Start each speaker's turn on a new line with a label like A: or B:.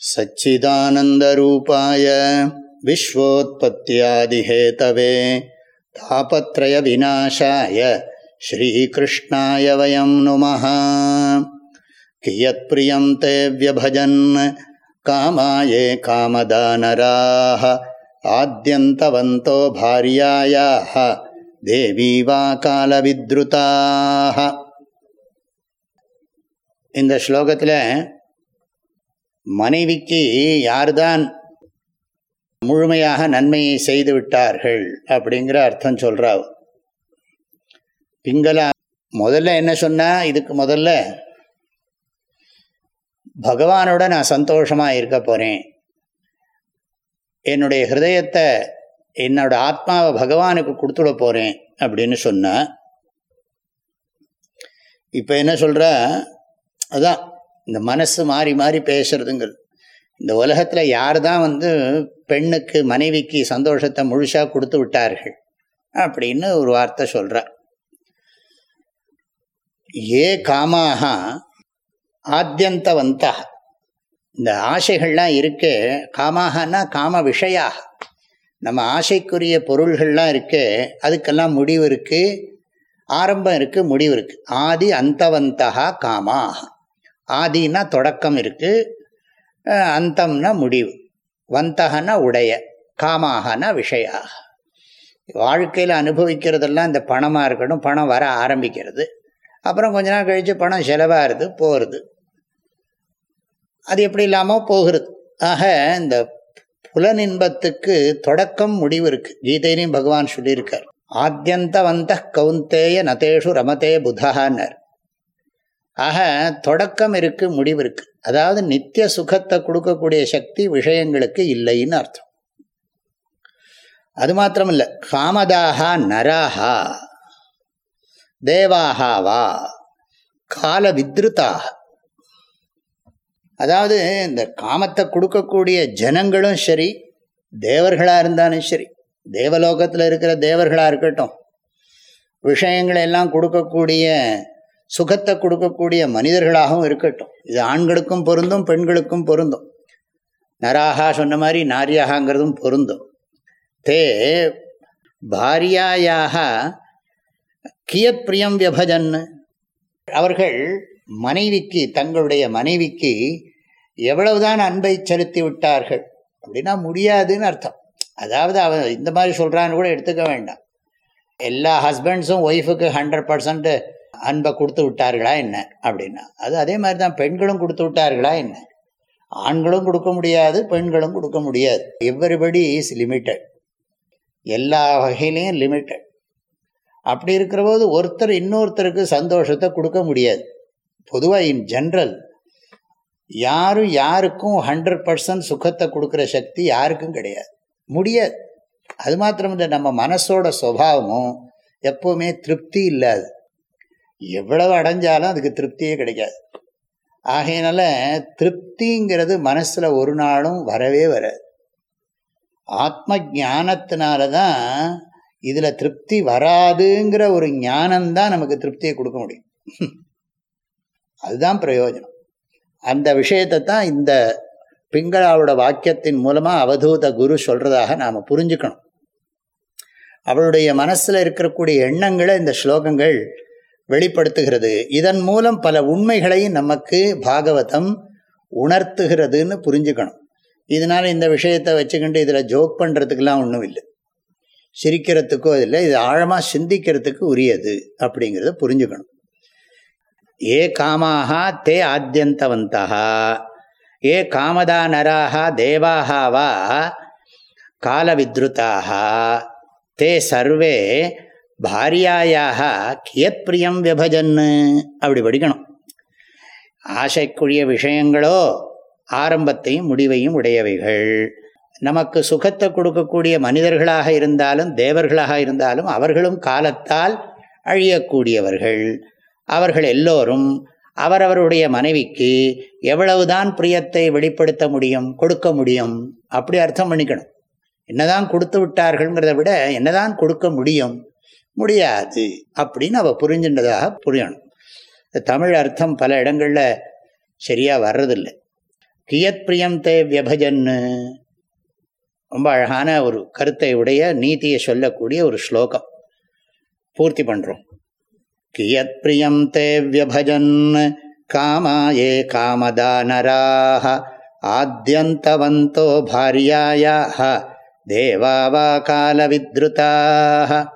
A: सच्चिदानन्दरूपाय विश्वोत्पत्त्यादिहेतवे तापत्रयविनाशाय श्रीकृष्णाय वयं नुमः कियत्प्रियं ते व्यभजन् कामाये कामदानराः आद्यन्तवन्तो भार्यायाः देवी वा कालविद्रुताः இந்த ஸ்லோகத்தில் மனைவிக்கு யார்தான் முழுமையாக நன்மையை செய்து விட்டார்கள் அப்படிங்கிற அர்த்தம் சொல்கிறா பிங்களா முதல்ல என்ன சொன்னா இதுக்கு முதல்ல பகவானோட நான் சந்தோஷமாக இருக்க போகிறேன் என்னுடைய ஹிருதயத்தை என்னோட ஆத்மாவை பகவானுக்கு கொடுத்துட போகிறேன் அப்படின்னு சொன்னால் இப்போ என்ன சொல்கிற அதான் இந்த மனசு மாறி மாறி பேசுறதுங்கிறது. இந்த உலகத்தில் யார் தான் வந்து பெண்ணுக்கு மனைவிக்கு சந்தோஷத்தை முழுசாக கொடுத்து விட்டார்கள் அப்படின்னு ஒரு வார்த்தை சொல்கிறார் ஏ காமாக ஆத்தியந்தவந்தா இந்த ஆசைகள்லாம் இருக்கே. காமாகனா காம விஷயாக நம்ம ஆசைக்குரிய பொருள்கள்லாம் இருக்கே. அதுக்கெல்லாம் முடிவு இருக்குது ஆரம்பம் இருக்குது முடிவு இருக்குது ஆதி அந்தவந்தா காமாக ஆதினா தொடக்கம் இருக்குது அந்தம்னா முடிவு. வந்தகனா உடைய காமாகனா விஷயாக. வாழ்க்கையில் அனுபவிக்கிறதெல்லாம் இந்த பணமாக இருக்கணும் பணம் வர ஆரம்பிக்கிறது. அப்புறம் கொஞ்ச நாள் கழித்து பணம் செலவாகிறது போகிறது அது எப்படி இல்லாமல் போகிறது? ஆக இந்த புலனின்பத்துக்கு தொடக்கம் முடிவு இருக்குது கீதையிலையும் பகவான் சொல்லியிருக்கார். ஆத்தியந்தவந்த கவுந்தேய நதேஷு ரமதே புதகான்னர் ஆக தொடக்கம் இருக்கு முடிவு இருக்கு. அதாவது நித்திய சுகத்தை கொடுக்கக்கூடிய சக்தி விஷயங்களுக்கு இல்லைன்னு அர்த்தம். அது மாத்திரம் இல்லை காமதாகா நராகா தேவாகா வா கால வித்ருதாக அதாவது இந்த காமத்தை கொடுக்கக்கூடிய ஜனங்களும் சரி தேவர்களாக இருந்தாலும் சரி தேவலோகத்தில் இருக்கிற தேவர்களாக இருக்கட்டும் விஷயங்களை எல்லாம் கொடுக்கக்கூடிய சுகத்தை கொடுக்கக்கூடிய மனிதர்களாகவும் இருக்கட்டும். இது ஆண்களுக்கும் பொருந்தும் பெண்களுக்கும் பொருந்தும். நராகா சொன்ன மாதிரி நாரியாகங்கிறதும் பொருந்தும். தே பாரியாயாக கியத் பிரியம் வியபஜன். அவர்கள் மனைவிக்கு தங்களுடைய மனைவிக்கு எவ்வளவுதான் அன்பை செலுத்தி விட்டார்கள். அப்படின்னா முடியாதுன்னு அர்த்தம். அதாவது அவன் இந்த மாதிரி சொல்கிறான்னு கூட எடுத்துக்க வேண்டாம். எல்லா ஹஸ்பண்ட்ஸும் ஒய்ஃபுக்கு ஹண்ட்ரட் பர்சன்ட்டு அன்பை கொடுத்து விட்டார்களா என்ன? அப்படின்னா அது அதே மாதிரி தான் பெண்களும் கொடுத்து விட்டார்களா என்ன? ஆண்களும் கொடுக்க முடியாது பெண்களும் கொடுக்க முடியாது. எவ்வரிபடி இஸ் லிமிட்டட் எல்லா வகையிலையும் லிமிட்டட் அப்படி இருக்கிற போது ஒருத்தர் இன்னொருத்தருக்கு சந்தோஷத்தை கொடுக்க முடியாது. பொதுவாக இன் ஜென்ரல் யாரும் யாருக்கும் ஹண்ட்ரட் பர்சன்ட் சுகத்தை கொடுக்குற சக்தி யாருக்கும் கிடையாது. முடியாது. அது மாத்திரம் இல்லை நம்ம மனசோட சுவாவமும் எப்போவுமே திருப்தி இல்லாது. எவ்வளவு அடைஞ்சாலும் அதுக்கு திருப்தியே கிடைக்காது. ஆகையினால திருப்திங்கிறது மனசில் ஒரு நாளும் வரவே வராது. ஆத்ம ஜானத்தினால தான் இதில் திருப்தி வராதுங்கிற ஒரு ஞானம்தான் நமக்கு திருப்தியை கொடுக்க முடியும். அதுதான் பிரயோஜனம். அந்த விஷயத்தை தான் இந்த பிங்களாவோட வாக்கியத்தின் மூலமாக அவதூத குரு சொல்கிறதாக நாம் புரிஞ்சுக்கணும். அவளுடைய மனசில் இருக்கக்கூடிய எண்ணங்களை இந்த ஸ்லோகங்கள் வெளிப்படுத்துகிறது. இதன் மூலம் பல உண்மைகளையும் நமக்கு பாகவதம் உணர்த்துகிறதுன்னு புரிஞ்சுக்கணும். இதனால் இந்த விஷயத்தை வச்சுக்கிட்டு இதில் ஜோக் பண்ணுறதுக்கெலாம் ஒன்றும் இல்லை. சிரிக்கிறதுக்கோ இல்லை. இது ஆழமாக சிந்திக்கிறதுக்கு உரியது அப்படிங்கிறத புரிஞ்சுக்கணும். ஏ காமாக தே ஆத்தியந்தவந்தா ஏ காமதா நராக தேவாக வா காலவித்ருதாக தே சர்வே பாரியாயாக கியத் பிரியம் விபஜன்னு அப்படி படிக்கணும். ஆசைக்குரிய விஷயங்களோ ஆரம்பத்தையும் முடிவையும் உடையவைகள். நமக்கு சுகத்தை கொடுக்கக்கூடிய மனிதர்களாக இருந்தாலும் தேவர்களாக இருந்தாலும் அவர்களும் காலத்தால் அழியக்கூடியவர்கள். அவர்கள் எல்லோரும் அவரவருடைய மனைவிக்கு எவ்வளவுதான் பிரியத்தை வெளிப்படுத்த முடியும் கொடுக்க முடியும் அப்படி அர்த்தம் பண்ணிக்கணும். என்னதான் கொடுத்து விட்டார்கள்ங்கிறத விட என்னதான் கொடுக்க முடியும் முடியாது அப்படின்னு அவள் புரிஞ்சின்றதாக புரியணும். தமிழ் அர்த்தம் பல இடங்களில் சரியாக வர்றதில்லை. கியத் பிரியம் தே வியபஜன்னு. ரொம்ப அழகான ஒரு கருத்தை உடைய நீதியை சொல்லக்கூடிய ஒரு ஸ்லோகம். பூர்த்தி பண்ணுறோம் கியத் பிரியம் தே வியபஜன் காமாயே காமதானராக. ஆத்தியந்தவந்தோ பாரியாயாக. தேவாவா காலவித்ருதாக.